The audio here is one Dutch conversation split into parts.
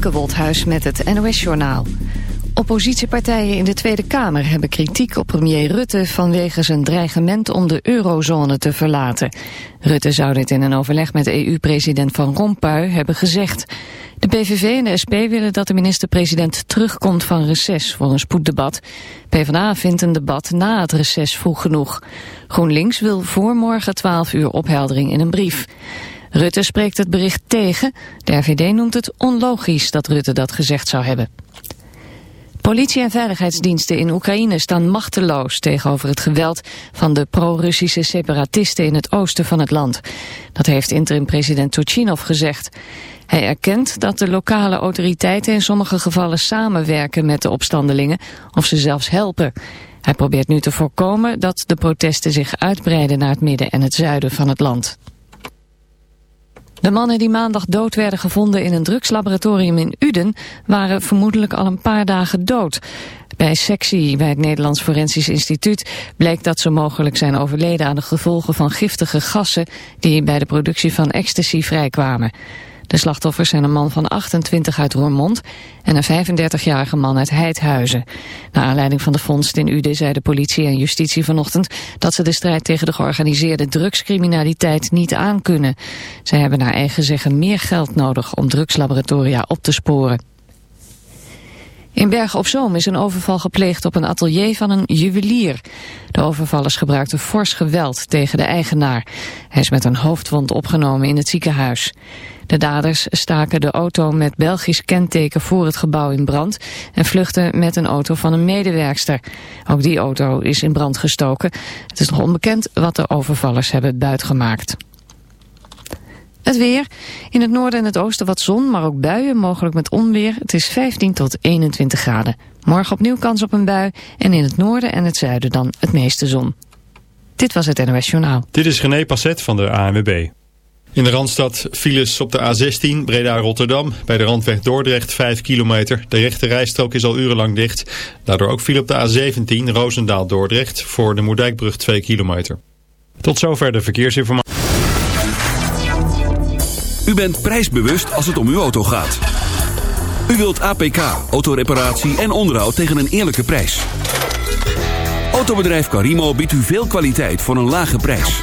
Femke met het NOS-journaal. Oppositiepartijen in de Tweede Kamer hebben kritiek op premier Rutte... vanwege zijn dreigement om de eurozone te verlaten. Rutte zou dit in een overleg met EU-president Van Rompuy hebben gezegd. De PVV en de SP willen dat de minister-president terugkomt van reces voor een spoeddebat. PvdA vindt een debat na het reces vroeg genoeg. GroenLinks wil voor morgen 12 uur opheldering in een brief. Rutte spreekt het bericht tegen. De RVD noemt het onlogisch dat Rutte dat gezegd zou hebben. Politie en veiligheidsdiensten in Oekraïne staan machteloos tegenover het geweld van de pro-Russische separatisten in het oosten van het land. Dat heeft interim-president Turchinov gezegd. Hij erkent dat de lokale autoriteiten in sommige gevallen samenwerken met de opstandelingen of ze zelfs helpen. Hij probeert nu te voorkomen dat de protesten zich uitbreiden naar het midden en het zuiden van het land. De mannen die maandag dood werden gevonden in een drugslaboratorium in Uden waren vermoedelijk al een paar dagen dood. Bij sectie bij het Nederlands Forensisch Instituut bleek dat ze mogelijk zijn overleden aan de gevolgen van giftige gassen die bij de productie van ecstasy vrijkwamen. De slachtoffers zijn een man van 28 uit Roermond en een 35-jarige man uit Heidhuizen. Naar aanleiding van de vondst in Ude zei de politie en justitie vanochtend dat ze de strijd tegen de georganiseerde drugscriminaliteit niet aankunnen. Zij hebben naar eigen zeggen meer geld nodig om drugslaboratoria op te sporen. In Bergen op Zoom is een overval gepleegd op een atelier van een juwelier. De overvallers gebruikten fors geweld tegen de eigenaar. Hij is met een hoofdwond opgenomen in het ziekenhuis. De daders staken de auto met Belgisch kenteken voor het gebouw in brand en vluchtten met een auto van een medewerkster. Ook die auto is in brand gestoken. Het is nog onbekend wat de overvallers hebben buitgemaakt. Het weer. In het noorden en het oosten wat zon, maar ook buien, mogelijk met onweer. Het is 15 tot 21 graden. Morgen opnieuw kans op een bui en in het noorden en het zuiden dan het meeste zon. Dit was het NOS Journaal. Dit is René Passet van de ANWB. In de Randstad files op de A16 Breda-Rotterdam. Bij de randweg Dordrecht 5 kilometer. De rechte rijstrook is al urenlang dicht. Daardoor ook file op de A17 Roosendaal-Dordrecht voor de Moerdijkbrug 2 kilometer. Tot zover de verkeersinformatie. U bent prijsbewust als het om uw auto gaat. U wilt APK, autoreparatie en onderhoud tegen een eerlijke prijs. Autobedrijf Carimo biedt u veel kwaliteit voor een lage prijs.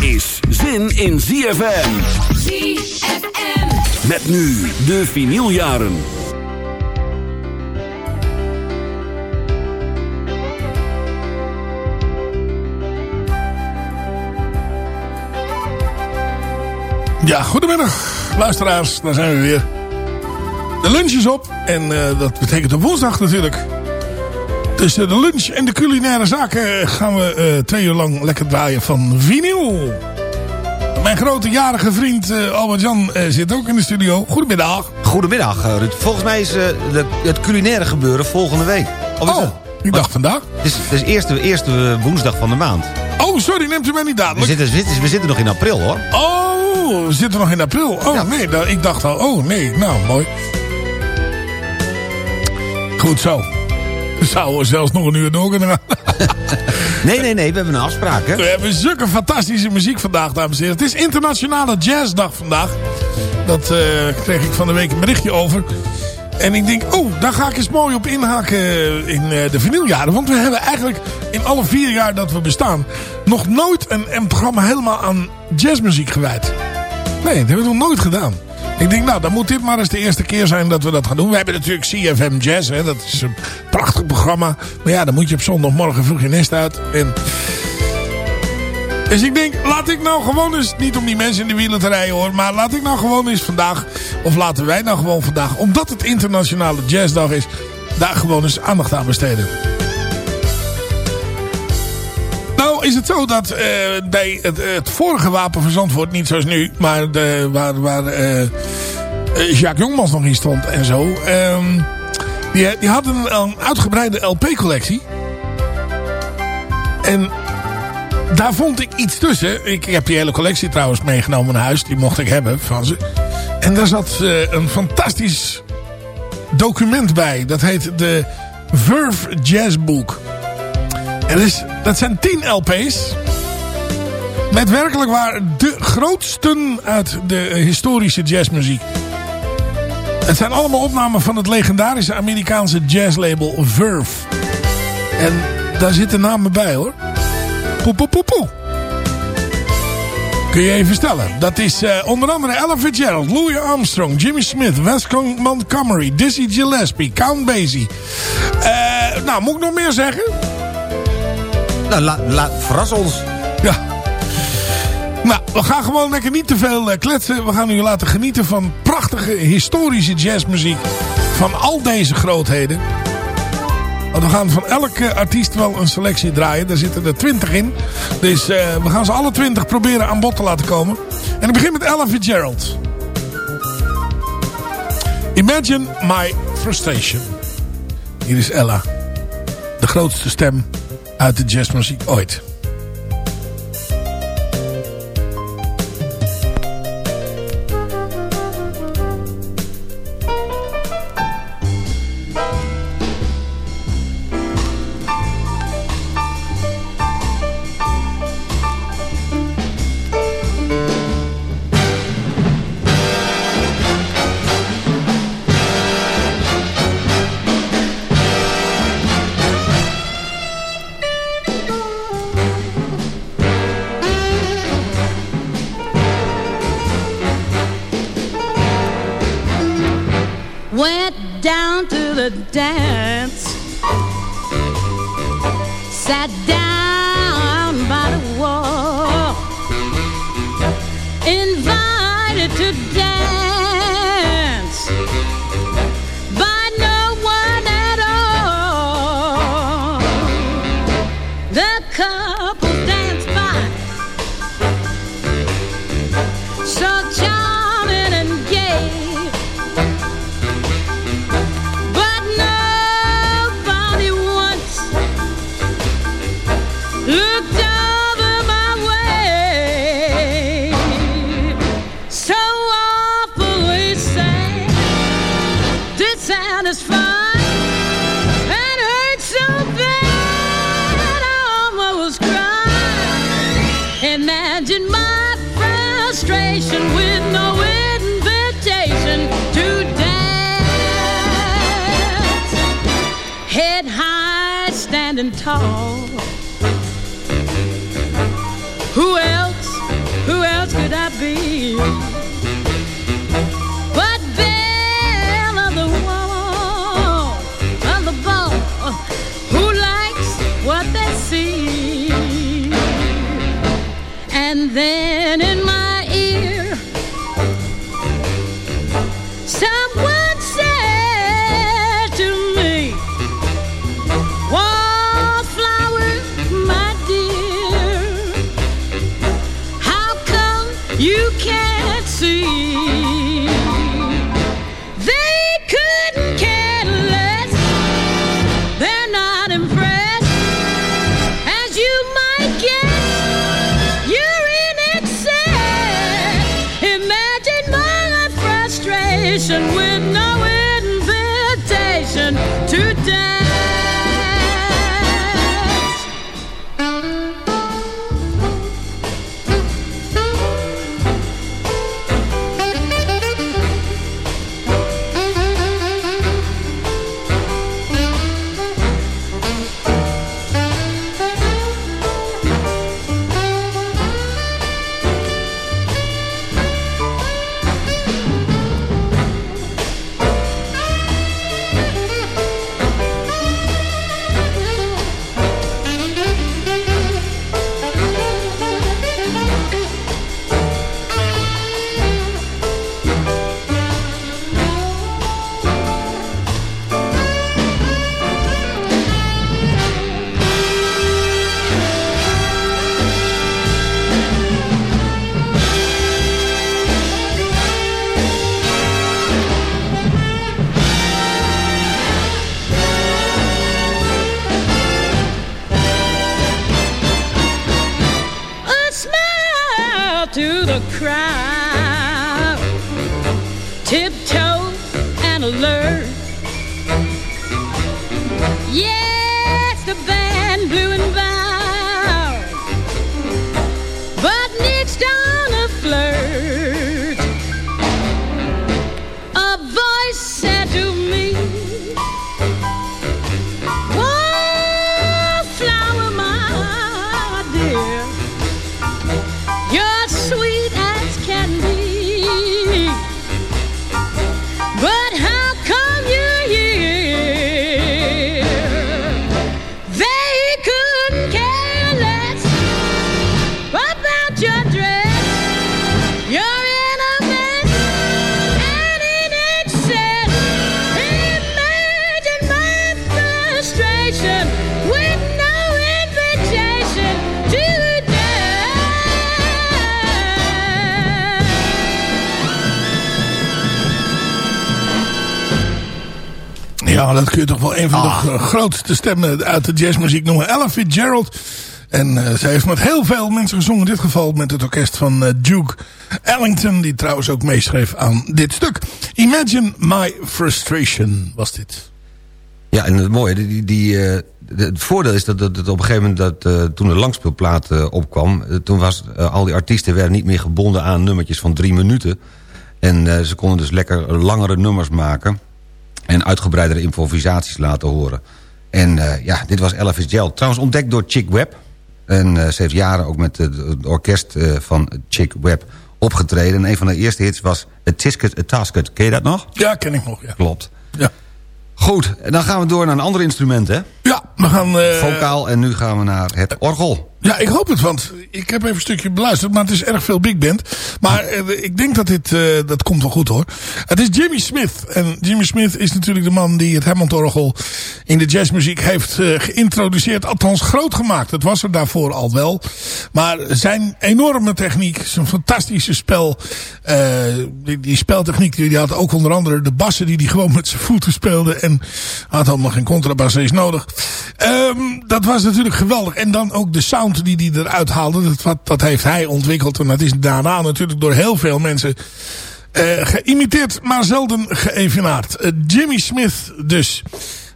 is zin in ZFM. ZFM. Met nu de vinyljaren. Ja, goedemiddag luisteraars, daar zijn we weer. De lunch is op en uh, dat betekent op woensdag natuurlijk. Tussen de lunch en de culinaire zaken gaan we uh, twee uur lang lekker draaien van vinyl. Mijn grote jarige vriend uh, Albert-Jan zit ook in de studio. Goedemiddag. Goedemiddag Ruud. Volgens mij is de, het culinaire gebeuren volgende week. Of oh, ik dacht vandaag. Het is, het is eerste, eerste woensdag van de maand. Oh, sorry, neemt u mij niet dadelijk. We zitten, we zitten nog in april hoor. Oh, we zitten nog in april. Oh ja. nee, ik dacht al, oh nee, nou mooi. Goed zo. We zouden zelfs nog een uur door kunnen gaan. nee, nee, nee, we hebben een afspraak. Hè? We hebben zulke fantastische muziek vandaag, dames en heren. Het is internationale jazzdag vandaag. Dat uh, kreeg ik van de week een berichtje over. En ik denk, oh, daar ga ik eens mooi op inhaken in uh, de vinyljaren. Want we hebben eigenlijk in alle vier jaar dat we bestaan... nog nooit een, een programma helemaal aan jazzmuziek gewijd. Nee, dat hebben we nog nooit gedaan. Ik denk, nou, dan moet dit maar eens de eerste keer zijn dat we dat gaan doen. We hebben natuurlijk CFM Jazz, hè, dat is een prachtig programma. Maar ja, dan moet je op zondagmorgen vroeg je nest uit. En... Dus ik denk, laat ik nou gewoon eens, niet om die mensen in de wielen te rijden hoor, maar laat ik nou gewoon eens vandaag, of laten wij nou gewoon vandaag, omdat het internationale jazzdag is, daar gewoon eens aandacht aan besteden. Nou is het zo dat uh, bij het, het, vorige wapen wordt, niet zoals nu, maar de, waar, waar uh, Jacques Jongmans nog in stond en zo. Um, die, die een, uitgebreide LP-collectie. En daar vond ik iets tussen. Ik, heb die hele collectie trouwens meegenomen naar huis. Die mocht ik hebben van ze. En daar zat een fantastisch document bij. Dat heet de Verve Jazz Book. En dus, dat zijn 10 LP's. Met werkelijk waar de grootsten uit de historische jazzmuziek. Het zijn allemaal opnamen van het legendarische Amerikaanse jazzlabel Verve. En daar zitten namen bij hoor. Poe, poe. Kun je even stellen. Dat is uh, onder andere Ella Fitzgerald, Louis Armstrong, Jimmy Smith, Wes Montgomery, Dizzy Gillespie, Count Basie. Uh, nou, moet ik nog meer zeggen? Nou, laat la, verras ons. Ja. Nou, we gaan gewoon lekker niet te veel uh, kletsen. We gaan u laten genieten van prachtige historische jazzmuziek. Van al deze grootheden. Want we gaan van elke artiest wel een selectie draaien. Daar zitten er twintig in. Dus uh, we gaan ze alle twintig proberen aan bod te laten komen. En ik begin met Ella Fitzgerald. Imagine my frustration. Hier is Ella. De grootste stem uit de jazzmuziek ooit. Be? Ja, dat kun je toch wel een van de gro- grootste stemmen uit de jazzmuziek noemen. Ella Fitzgerald. En eh, zij heeft met heel veel mensen gezongen. In dit geval met het orkest van eh, Duke Ellington. Die trouwens ook meeschreef aan dit stuk. Imagine My Frustration was dit. Ja, en het mooie, die, die, eh, het voordeel is dat, dat, dat op een gegeven moment, dat, toen de langspeelplaat opkwam... toen was al die artiesten werden niet meer gebonden aan nummertjes van drie minuten. En ze konden dus lekker langere nummers maken... en uitgebreidere improvisaties laten horen. En eh, ja, dit was Ella Fitzgerald. Trouwens ontdekt door Chick Webb. En eh, ze heeft jaren ook met het, orkest eh, van Chick Webb opgetreden. En een van de eerste hits was A Tisket, A Tasket. Ken je dat nog? Ja, ken ik nog, ja. Klopt. Ja, Goed, en dan gaan we door naar een ander instrument, hè? ja we gaan... Vocaal en nu gaan we naar het orgel. Ja, ik hoop het, want ik heb even een stukje beluisterd, maar het is erg veel big band. Maar eh, ik denk dat dit, eh, dat komt wel goed hoor. Het is Jimmy Smith. En Jimmy Smith is natuurlijk de man die het Hammond-orgel in de jazzmuziek heeft eh, geïntroduceerd. Althans groot gemaakt. Het was er daarvoor al wel. Maar zijn enorme techniek, zijn fantastische spel. die, die speltechniek, die, had ook onder andere de bassen die hij gewoon met zijn voeten speelde. En had allemaal geen contrabasses nodig. Ehm, dat was natuurlijk geweldig. En dan ook de sound die hij eruit haalde. Dat, dat heeft hij ontwikkeld. En dat is daarna natuurlijk door heel veel mensen eh, geïmiteerd, maar zelden geëvenaard. Eh, Jimmy Smith dus.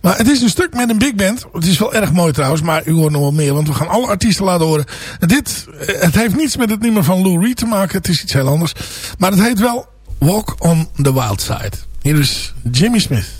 Maar het is een stuk met een big band. Het is wel erg mooi trouwens, maar u hoort nog wel meer. Want we gaan alle artiesten laten horen. Dit, eh, het heeft niets met het nummer van Lou Reed te maken. Het is iets heel anders. Maar het heet wel Walk on the Wild Side. Hier is Jimmy Smith.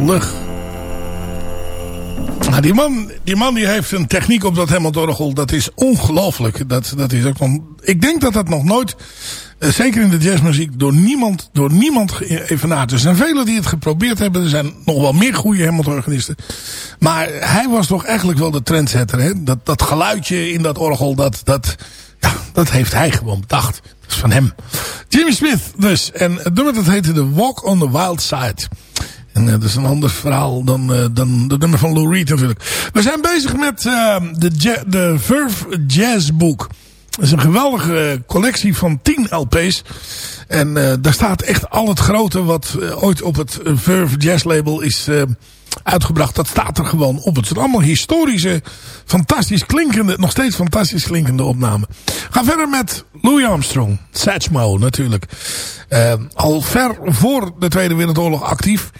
Zalig. Nou, die man, die man die heeft een techniek op dat Hammond-orgel. Dat is ongelooflijk. Dat, dat is ook ik denk dat dat nog nooit, eh, zeker in de jazzmuziek, door niemand, door niemand evenaard. Er zijn velen die het geprobeerd hebben. Er zijn nog wel meer goede Hammond-organisten. Maar hij was toch eigenlijk wel de trendsetter. Hè? Dat, dat geluidje in dat orgel, dat, dat, ja, dat heeft hij gewoon bedacht. Dat is van hem. Jimmy Smith dus. En het nummer dat heette The Walk on the Wild Side. En uh, dat is een ander verhaal dan, uh, dan de nummer van Lou Reed natuurlijk. We zijn bezig met uh, de, de Verve Jazz Book. Dat is een geweldige collectie van 10 LP's. En daar staat echt al het grote wat ooit op het Verve Jazz label is uitgebracht. Dat staat er gewoon op. Het zijn allemaal historische, fantastisch klinkende, nog steeds fantastisch klinkende opnamen. Ga verder met Louis Armstrong. Satchmo natuurlijk. al ver voor de Tweede Wereldoorlog actief.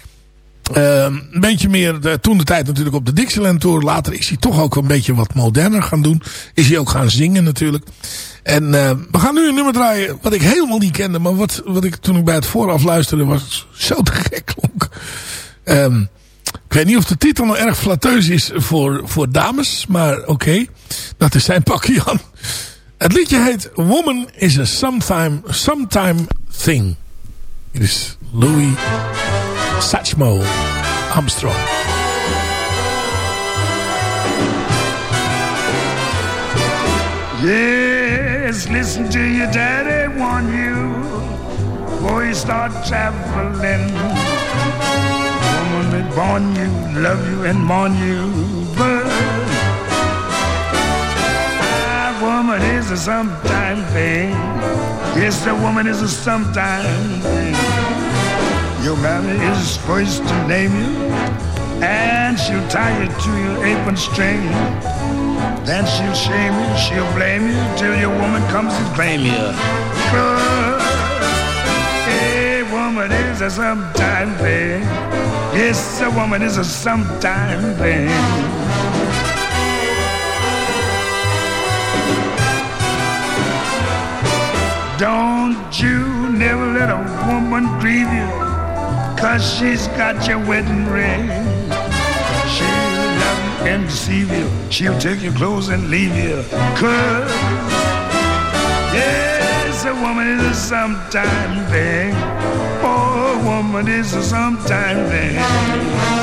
Uh, een beetje meer de, toen de tijd natuurlijk op de Dixieland Tour. Later is hij toch ook een beetje wat moderner gaan doen. Is hij ook gaan zingen natuurlijk. En uh, we gaan nu een nummer draaien wat ik helemaal niet kende. Maar wat, wat ik toen ik bij het vooraf luisterde was zo te gek klonk. Um, ik weet niet of de titel nou erg flatteus is voor, voor dames. Maar oké, dat is zijn pakje. Het liedje heet Woman is a Sometime, sometime Thing. Dit is Louis Satchmo Armstrong. Yes, listen to your daddy warn you before you start traveling. Woman that born you, love you and mourn you, but a woman is a sometime thing. Yes, the woman is a sometime thing. Your mammy is first to name you, and she'll tie you to your apron string. Then she'll shame you, she'll blame you, till your woman comes and claim you. But a woman is a sometime thing. Yes, a woman is a sometime thing. Don't you never let a woman grieve you, cause she's got your wedding ring. She'll love and deceive you. She'll take your clothes and leave you. Cause, yes, a woman is a sometime thing. Oh, a woman is a sometime thing.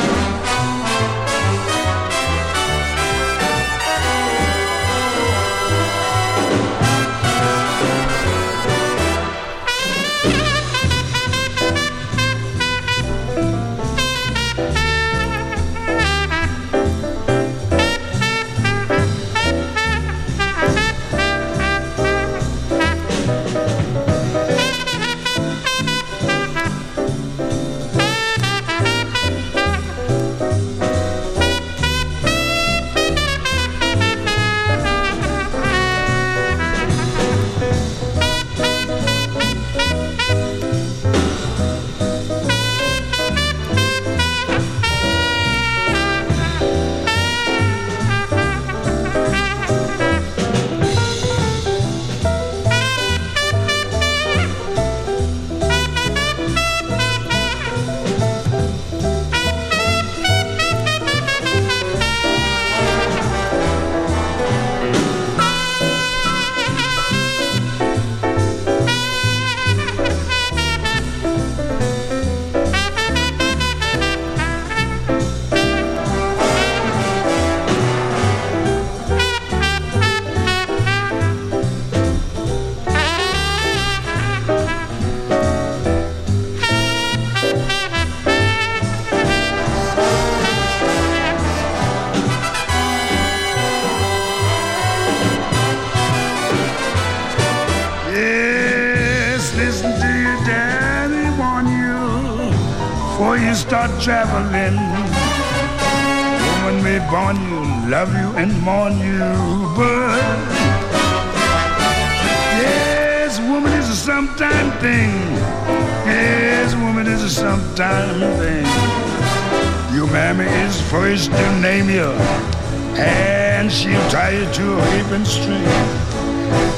She'll tie you to a apron string.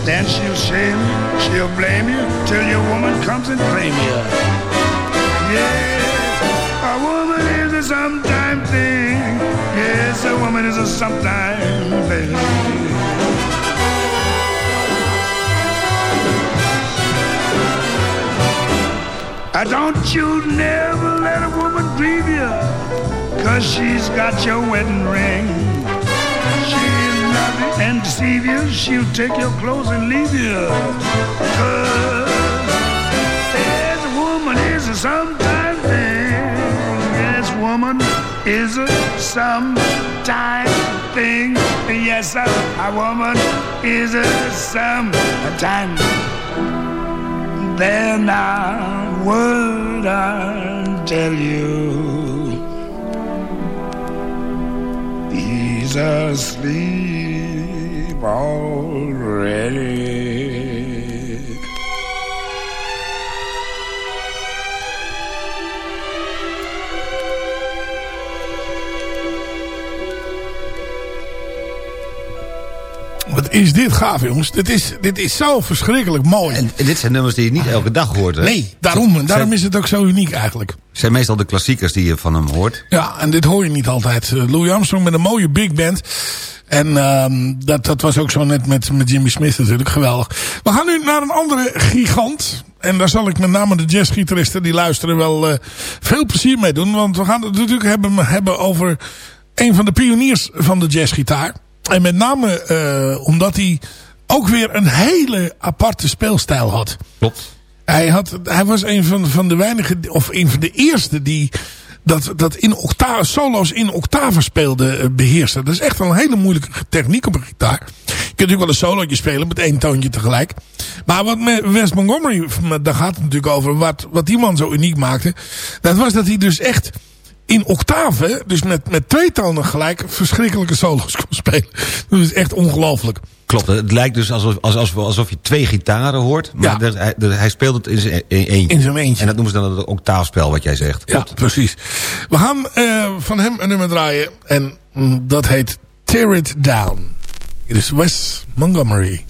Then she'll shame you, she'll blame you, till your woman comes and claim you. Yeah, a woman is a sometime thing. Yes, a woman is a sometime thing. Uh, Don't you never let a woman grieve you, cause she's got your wedding ring. And deceive you, she'll take your clothes and leave you. Cause a woman is a sometime thing. Yes, woman is a sometime thing. Yes, a, a woman is a sometime then I would I tell you he's asleep already. Wat is dit gaaf, jongens. Dit is, dit is zo verschrikkelijk mooi. En dit zijn nummers die je niet elke dag hoort, hè? Nee, daarom, daarom is het ook zo uniek eigenlijk. zijn meestal de klassiekers die je van hem hoort. Ja, en dit hoor je niet altijd. Eh, Louis Armstrong met een mooie big band. En ehm, dat, dat was ook zo net met, met Jimmy Smith natuurlijk. Geweldig. We gaan nu naar een andere gigant. En daar zal ik met name de jazzgitaristen die luisteren wel eh, veel plezier mee doen. Want we gaan het natuurlijk hebben, hebben over een van de pioniers van de jazzgitaar. En met name eh, omdat hij ook weer een hele aparte speelstijl had. Klopt. Hij, had, hij was een van, van de weinigen, of een van de eerste die dat, dat in octave, solo's in octaven speelde, eh, beheerste. Dat is echt een hele moeilijke techniek op een gitaar. Je kunt natuurlijk wel een solootje spelen met één toontje tegelijk. Maar wat met Wes Montgomery, daar gaat het natuurlijk over, wat, wat die man zo uniek maakte. Dat was dat hij dus echt in octaven, dus met, met twee tonen gelijk, verschrikkelijke solo's kon spelen. Dat is echt ongelooflijk. Klopt, het lijkt dus alsof, alsof, alsof je twee gitaren hoort. Maar Ja. hij, hij speelt het in zijn in eentje. In zijn eentje. En dat noemen ze dan het octaafspel, wat jij zegt. Ja, precies. We gaan eh, van hem een nummer draaien. En mm, dat heet Tear It Down. Dit is Wes Montgomery.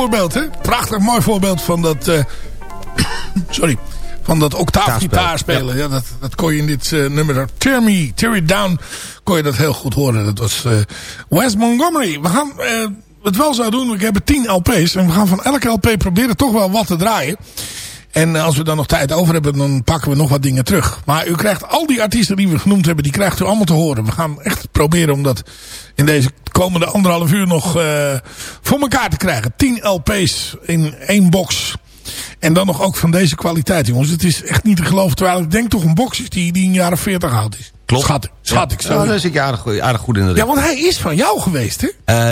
Voorbeeld, hè? Prachtig mooi voorbeeld van dat... eh, sorry. Van dat octaafgitaar spelen. Ja. dat, dat kon je in dit eh, nummer... Tear Me, Tear It Down... kon je dat heel goed horen. Dat was eh, Wes Montgomery. We gaan het wel zo doen. We hebben 10 LP's. En we gaan van elke LP proberen toch wel wat te draaien. En als we dan nog tijd over hebben, dan pakken we nog wat dingen terug. Maar u krijgt al die artiesten die we genoemd hebben, die krijgt u allemaal te horen. We gaan echt proberen om dat in deze komende anderhalf uur nog uh, voor elkaar te krijgen. 10 LP's in één box. En dan nog ook van deze kwaliteit, jongens. Het is echt niet te geloven. Terwijl ik denk toch een box is die, die een jaar of 40 oud is. Klopt. Schat, schat ja. ik zo. Ja, dan zit je aardig, aardig goed in de Ja, want hij is van jou geweest, hè?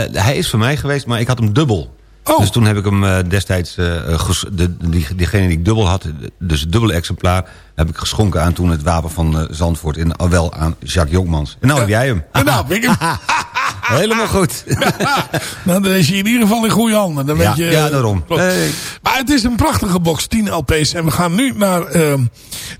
Uh, hij is van mij geweest, maar ik had hem dubbel. Oh. Dus toen heb ik hem uh, destijds, uh, de, die, diegene die ik dubbel had, dus het dubbele exemplaar, heb ik geschonken aan toen het wapen van Zandvoort. En al wel aan Jacques Jonkmans. En nou heb jij hem. En nou heb ik hem. Helemaal goed. nou, dan is je in ieder geval in goede handen. Dan ja, weet je, ja, daarom. Hey. Maar het is een prachtige box, 10 LP's. En we gaan nu naar uh,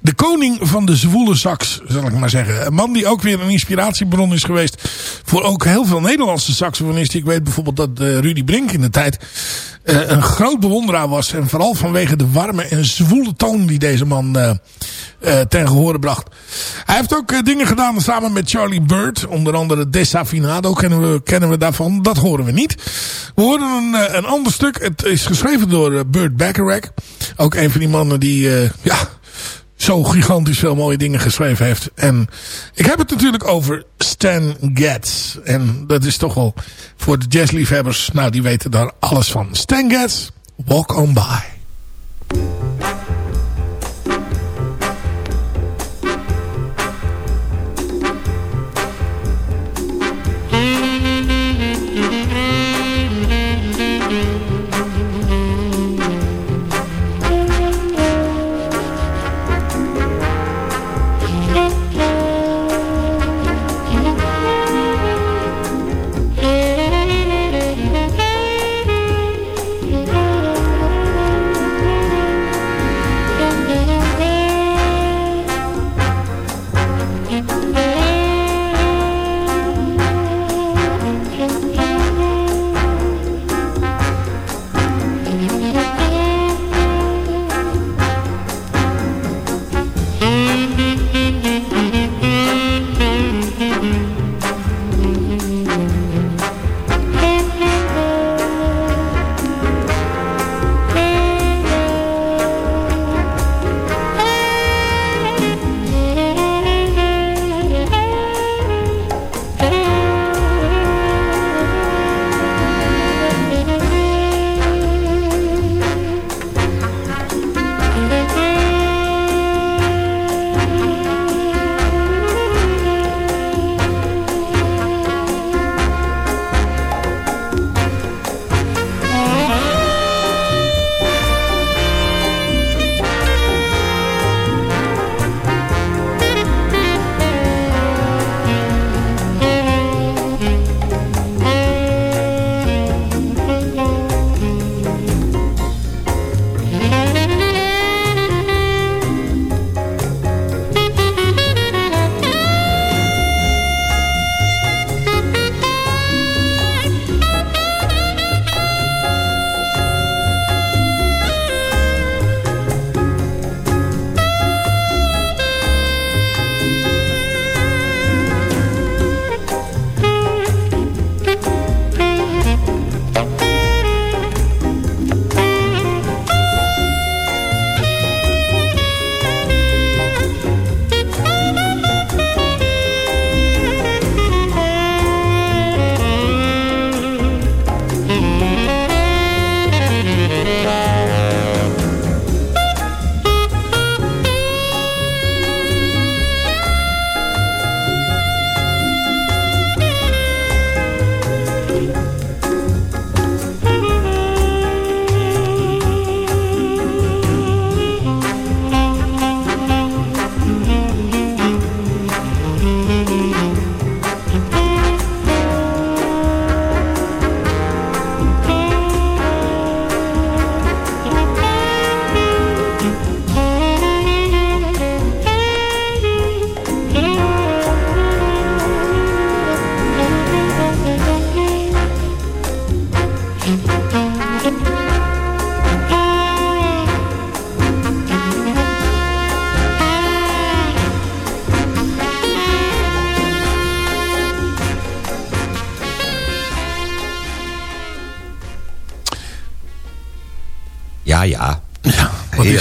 de koning van de zwoele sax, zal ik maar zeggen. Een man die ook weer een inspiratiebron is geweest voor ook heel veel Nederlandse saxofonisten. Ik weet bijvoorbeeld dat uh, Rudy Brink in de tijd uh, een groot bewonderaar was. En vooral vanwege de warme en zwoele toon die deze man uh, ten gehore bracht. Hij heeft ook uh, dingen gedaan samen met Charlie Bird. Onder andere Desafinado kennen we, kennen we daarvan. Dat horen we niet. We horen een, een ander stuk. Het is geschreven door Burt Bacharach. Ook een van die mannen die ja, zo gigantisch veel mooie dingen geschreven heeft. En ik heb het natuurlijk over Stan Getz. En dat is toch wel voor de jazzliefhebbers, nou die weten daar alles van. Stan Getz, Walk On By.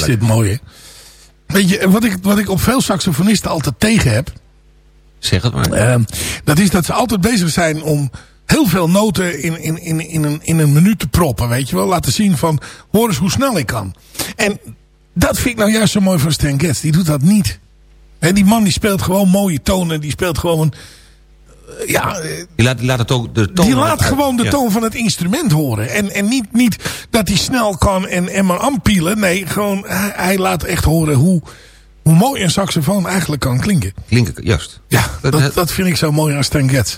Dit mooi, hè? Weet je, wat ik, wat ik op veel saxofonisten altijd tegen heb... Zeg het maar. Ehm, dat is dat ze altijd bezig zijn om heel veel noten in, in, in, in, een, in een minuut te proppen. Weet je wel, laten zien van, hoor eens hoe snel ik kan. En dat vind ik nou juist zo mooi van Stan Getz. Die doet dat niet. Hè, die man die speelt gewoon mooie tonen. Die speelt gewoon... eh, ja, eh, Die laat, die laat het ook de toon die laat gewoon de ja. toon van het instrument horen. En, en niet, niet dat hij snel kan en, en maar aanpielen. Nee, gewoon, hij, hij laat echt horen hoe, hoe mooi een saxofoon eigenlijk kan klinken. Klinken, juist. Ja, Dat- dat, dat- dat vind ik zo mooi aan Stan Getz.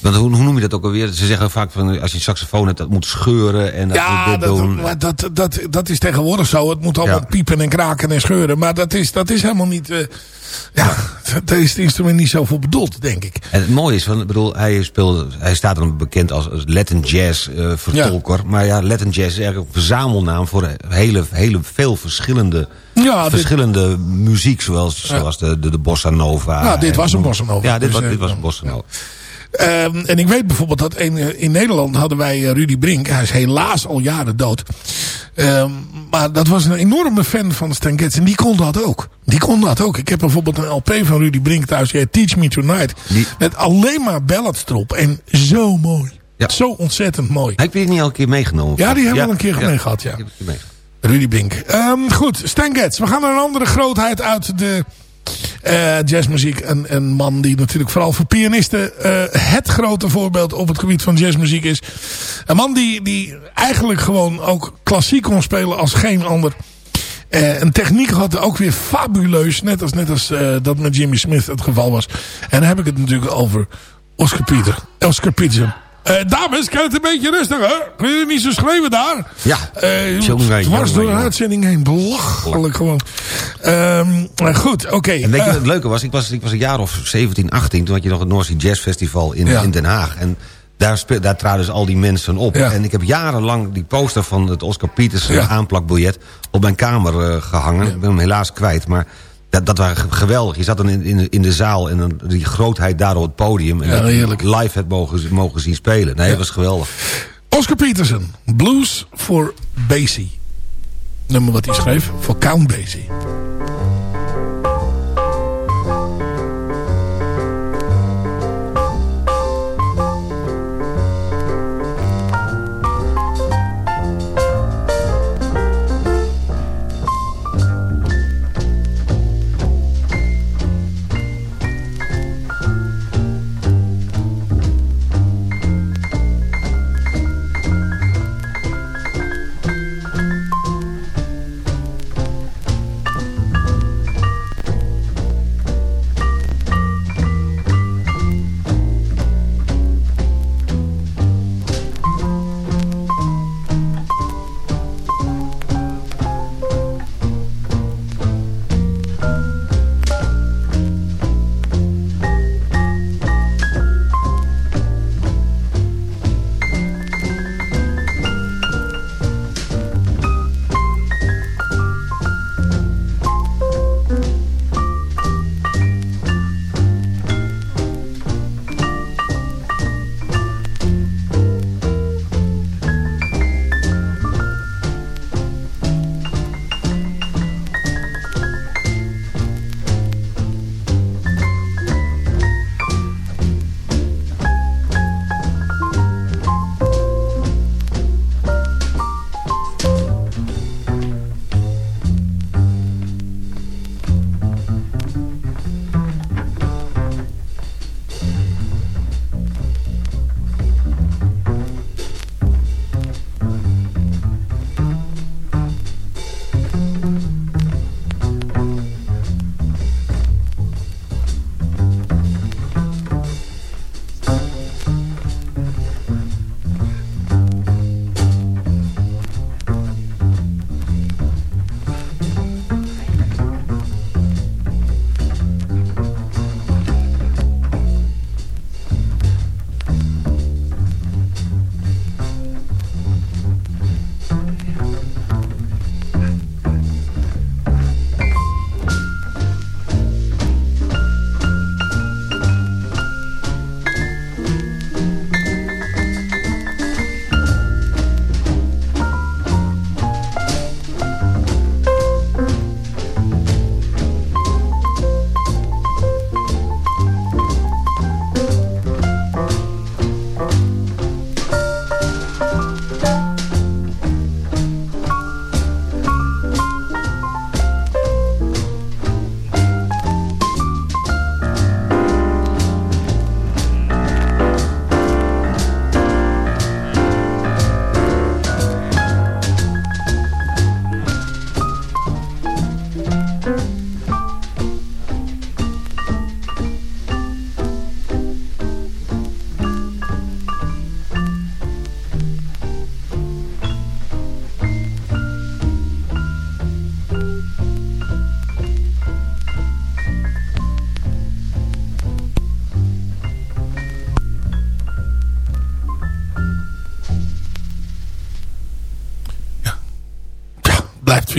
Want hoe, hoe noem je dat ook alweer? Ze zeggen vaak van als je een saxofoon hebt, dat moet scheuren en dat Ja, moet dit dat, doen. maar dat, dat, dat is tegenwoordig zo. Het moet allemaal Ja. piepen en kraken en scheuren. Maar dat is, dat is helemaal niet... eh, ja, daar is het instrument niet zo voor bedoeld, denk ik. En het mooie is, van, ik bedoel, hij, speelde, hij staat dan bekend als, als Latin jazz eh, vertolker. Maar ja, Latin jazz is eigenlijk een verzamelnaam voor hele, hele veel verschillende, Ja, dit- verschillende muziek. Zoals, zoals de, de, de bossa nova. Ja, dit en- was een bossa nova. Ja, dit, Dus, was, eh, dit was een bossa nova. Ehm, en ik weet bijvoorbeeld dat in, eh, in Nederland hadden wij eh, Rudy Brink. Hij is helaas al jaren dood. Ehm, maar dat was een enorme fan van Stan Getz. En die kon dat ook. Die kon dat ook. Ik heb bijvoorbeeld een LP van Rudy Brink thuis. heet Teach Me Tonight. Die- Met alleen maar ballads erop. En zo mooi. Ja. Zo ontzettend mooi. Heb je die niet al een keer meegenomen? Ja, die hebben we al een keer ja. mee gehad, ja. Rudy Brink. Ehm, goed, Stan Getz. We gaan naar een andere grootheid uit de eh, jazzmuziek. Een, een man die natuurlijk vooral voor pianisten eh, het grote voorbeeld op het gebied van jazzmuziek is. Een man die, die eigenlijk gewoon ook klassiek kon spelen als geen ander. Eh, een techniek had ook weer fabuleus. Net als, net als dat met Jimmy Smith het geval was. En dan heb ik het natuurlijk over Oscar Peter. Oscar Peterson. Eh, dames, kan het een beetje rustig, hè? Kun je niet zo schreeuwen daar? Ja. Eh, dwars jongen, door een jongen. uitzending heen. Belachelijk gewoon. Ehm, maar goed, oké. En weet je Eh, wat het leuke was? Ik was, ik was een jaar of 17, 18. Toen had je nog het North Sea Jazz Festival in, Ja. in Den Haag. En daar, spe- daar traden dus al die mensen op. Ja. En ik heb jarenlang die poster van het Oscar Pieters Ja. aanplakbiljet... op mijn kamer eh, gehangen. Ik ben hem helaas kwijt, maar... Dat, dat was geweldig. Je zat dan in, in, in de zaal en dan die grootheid daar op het podium. En Ja, heerlijk. live het mogen, mogen zien spelen. Nee, dat was geweldig. Oscar Peterson. Blues voor Basie. Nummer wat hij schreef voor Count Basie.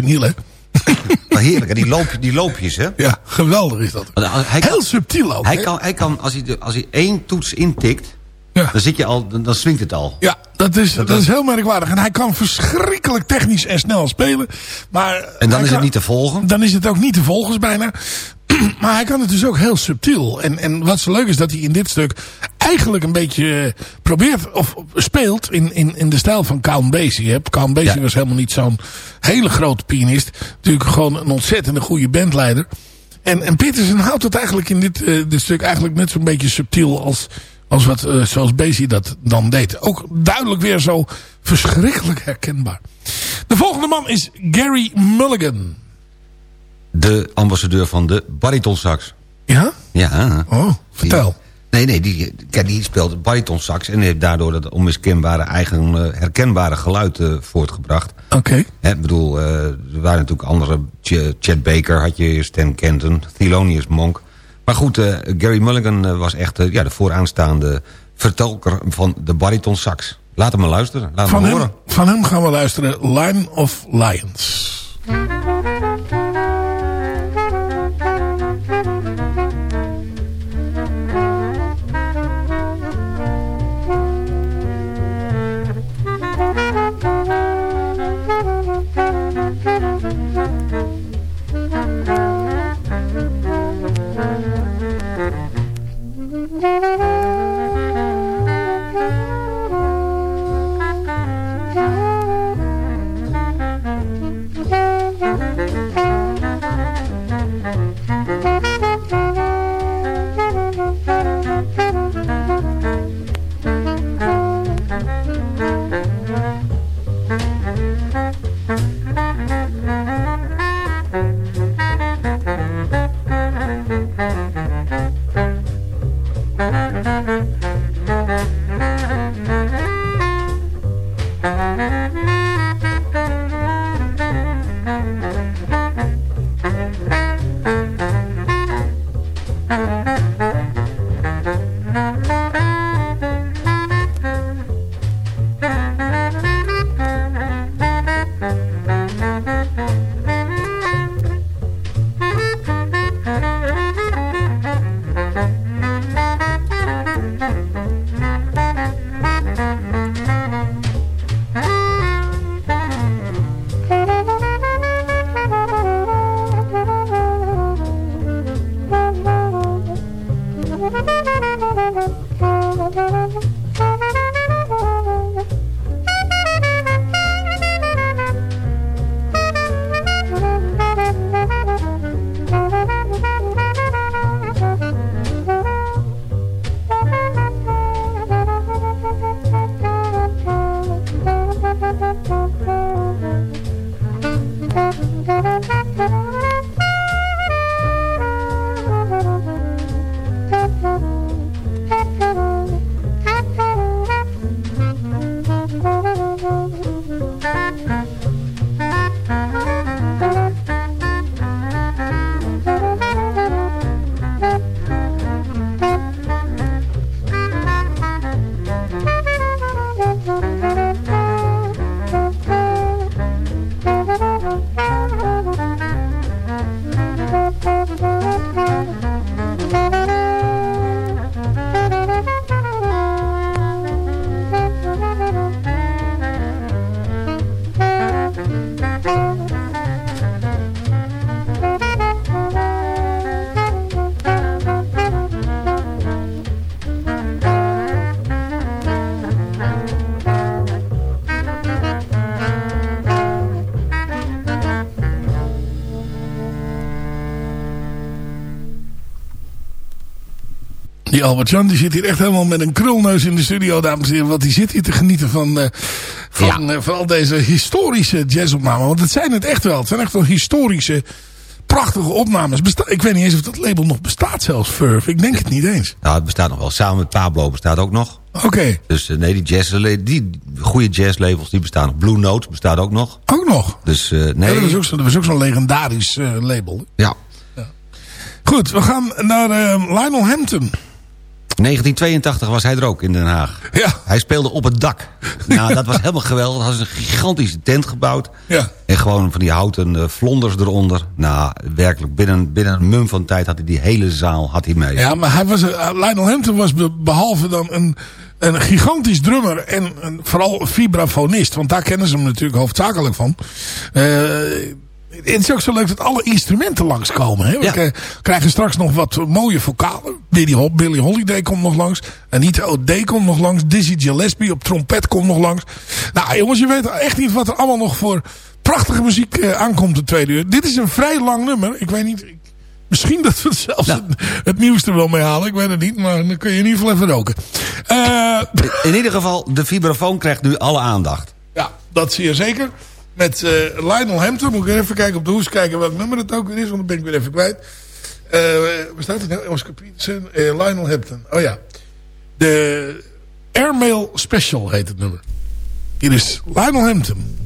Vinyl, hè? Maar heerlijk, hè? Die, loop, die loopjes, hè? Ja, geweldig is dat. Want Hij Heel subtiel ook. hij hè? kan, hij kan als, hij als hij één toets intikt, Ja. dan, zit je al, dan, dan swingt het al. Ja, dat is, dat, is heel merkwaardig. En hij kan verschrikkelijk technisch en snel spelen. Maar En dan is het niet te volgen. Dan is het ook niet te volgen bijna. Maar hij kan het dus ook heel subtiel. En, en wat zo leuk is dat hij in dit stuk eigenlijk een beetje eh, probeert of speelt in, in, in de stijl van Count Basie. hè. Count Basie Ja. was helemaal niet zo'n hele grote pianist. Natuurlijk gewoon een ontzettende goede bandleider. En, en Peterson houdt het eigenlijk in dit, eh, dit stuk eigenlijk net zo'n beetje subtiel als, als wat, eh, zoals Basie dat dan deed. Ook duidelijk weer zo verschrikkelijk herkenbaar. De volgende man is Gary Mulligan. De ambassadeur van de baritonsax. Ja? Ja. Oh, vertel. Nee, nee, die, kijk, die speelt baritonsax en heeft daardoor dat onmiskenbare, eigen eh, herkenbare geluid eh, voortgebracht. Oké. Ik bedoel, eh, er waren natuurlijk andere, Ch- Chet Baker had je, Stan Kenton, Thelonious Monk. Maar goed, Gary Mulligan was echt ja, de vooraanstaande vertolker van de baritonsax. Laat hem maar luisteren, laat Van hem hem, horen. van hem gaan we luisteren. Line of Lions. 嗯 Die Albert Jan die zit hier echt helemaal met een krulneus in de studio, dames en heren. Want die zit hier te genieten van, eh, van, eh, van al deze historische jazzopnamen. Want het zijn het echt wel. Het zijn echt wel historische, prachtige opnames. Besta ik weet niet eens of dat label nog bestaat zelfs, Furf. Ik denk het niet eens. Nou, het bestaat nog wel. Samen met Pablo bestaat ook nog. Oké, Dus eh, nee, die, jazz, die goede jazzlabels die bestaan nog. Blue Note bestaat ook nog. ook nog. Dus Ja, nee, dat was ook ook zo'n legendarisch label. ja. Goed, we gaan naar Lionel Hampton. 1982 was hij er ook in Den Haag. Ja. Hij speelde op het dak. Nou, dat was helemaal geweldig. Hij had een gigantische tent gebouwd. Ja. En gewoon van die houten eh, vlonders eronder. Nou, werkelijk, binnen, binnen een mum van tijd had hij die hele zaal had hij mee. Ja, maar hij was, eh, Lionel Hampton was be- behalve dan een, een gigantisch drummer en een, vooral vibrafonist. Want daar kennen ze hem natuurlijk hoofdzakelijk van. Eh, het is ook zo leuk dat alle instrumenten langskomen. Hè? We Ja. k- krijgen straks nog wat mooie vocalen. Billy, Billy Holiday komt nog langs. Anita O'Day komt nog langs. Dizzy Gillespie op trompet komt nog langs. Nou jongens, je weet echt niet wat er allemaal nog voor prachtige muziek eh, aankomt de tweede uur. Dit is een vrij lang nummer. Ik weet niet... Misschien dat we zelfs het, het nieuws er wel mee halen. Ik weet het niet, maar dan kun je in ieder geval even roken. Eh, In ieder geval, de vibrafoon krijgt nu alle aandacht. ja, dat zie je zeker. Met eh, Lionel Hampton. Moet ik even kijken op de hoes kijken welk nummer het ook weer is. Want dan ben ik weer even kwijt. Eh waar staat het nou? Oscar eh, Lionel Hampton. Oh ja. De Airmail Special heet het nummer. Hier is Lionel Hampton.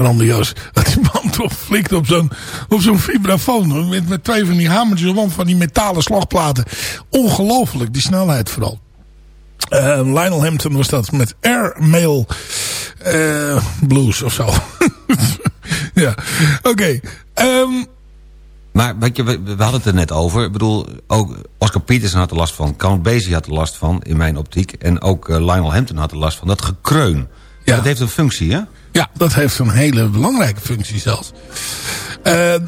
Grandioos. Dat die man toch flikt op zo'n op zo'n vibrafoon. Met, met twee van die hamertjes om van die metalen slagplaten. Ongelooflijk, die snelheid vooral. Uh, Lionel Hampton was dat met Airmail uh, Blues of zo. ja, oké. Okay. Um, maar weet je, we, we, hadden het er net over. Ik bedoel, ook Oscar Peterson had er last van. Count Basie had er last van, in mijn optiek. En ook uh, Lionel Hampton had er last van. Dat gekreun. Ja. Dat heeft een functie, hè? Ja, dat heeft een hele belangrijke functie zelfs. Uh, de,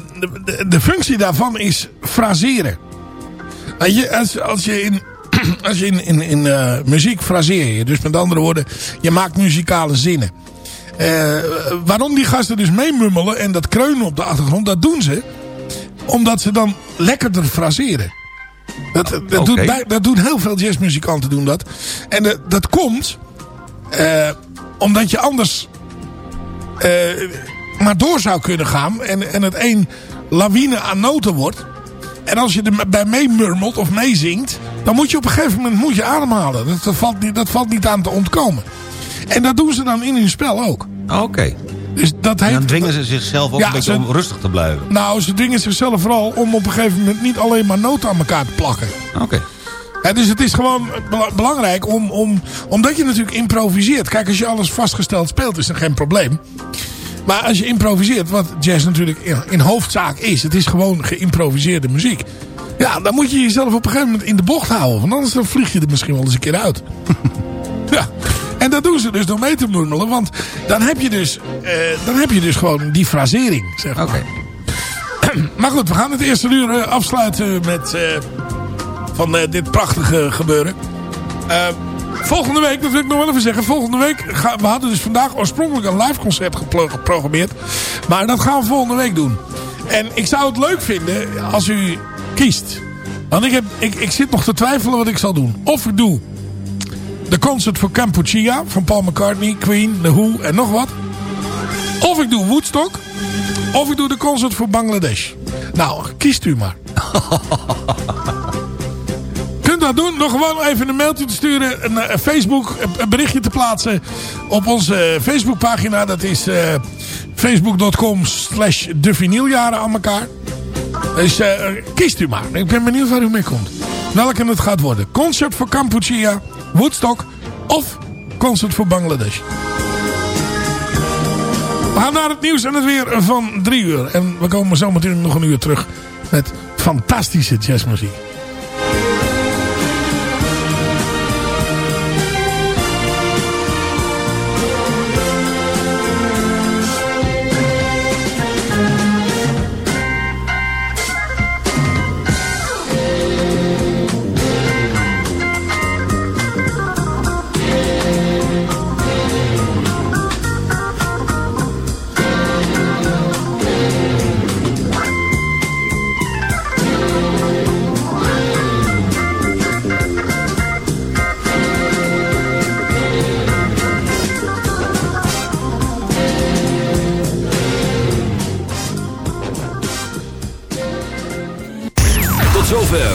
de, de, functie daarvan is fraseren. Je, als, als je in, als je in, in, in uh, muziek fraseer je. Dus met andere woorden, je maakt muzikale zinnen. Uh, waarom die gasten dus meemummelen en dat kreunen op de achtergrond, dat doen ze. Omdat ze dan lekkerder fraseren. Dat, dat, okay. doet, dat doen heel veel jazzmuzikanten doen dat. En dat komt omdat je anders maar door zou kunnen gaan. En, en het één lawine aan noten wordt. En als je er bij meemurmelt of meezingt... dan moet je op een gegeven moment moet je ademhalen. Dat, dat, valt niet, dat valt niet aan te ontkomen. En dat doen ze dan in hun spel ook. Oké. Okay. Dus dat heet, en dan dwingen ze zichzelf ook ja, een beetje ze, om rustig te blijven. Nou, ze dwingen zichzelf vooral om op een gegeven moment niet alleen maar noten aan elkaar te plakken. Oké. Okay. Dus het is gewoon belangrijk om, om, omdat je natuurlijk improviseert. Kijk, als je alles vastgesteld speelt is er geen probleem. Maar als je improviseert, wat jazz natuurlijk in hoofdzaak is. Het is gewoon geïmproviseerde muziek. Ja, dan moet je jezelf op een gegeven moment in de bocht houden. Want anders dan vlieg je er misschien wel eens een keer uit. ja. En dat doen ze dus door mee te murmelen. Want dan heb je dus, uh, dan heb je dus gewoon die frasering. Zeg maar. Okay. maar goed, we gaan het eerste uur uh, afsluiten met uh, van dit prachtige gebeuren. Volgende week, dat wil ik nog wel even zeggen. Volgende week, gaan, we hadden dus vandaag oorspronkelijk een live concert geprogrammeerd. Maar dat gaan we volgende week doen. En ik zou het leuk vinden als u kiest. Want ik, heb, ik, ik zit nog te twijfelen wat ik zal doen. Of ik doe de concert voor Kampuchea van Paul McCartney, Queen, The Who en nog wat. Of ik doe Woodstock. Of ik doe de concert voor Bangladesh. Nou, kiest u maar. dat doen door gewoon even een mailtje te sturen. Een, een Facebook, een berichtje te plaatsen op onze Facebookpagina. Dat is uh, facebook.com slash de aan elkaar. Dus kiest u maar. Ik ben benieuwd waar u mee komt. Welke het gaat worden. Concert voor Kampuchea, Woodstock of concert voor Bangladesh. We gaan naar het nieuws en het weer van drie uur. En we komen zometeen nog een uur terug met fantastische jazzmuziek.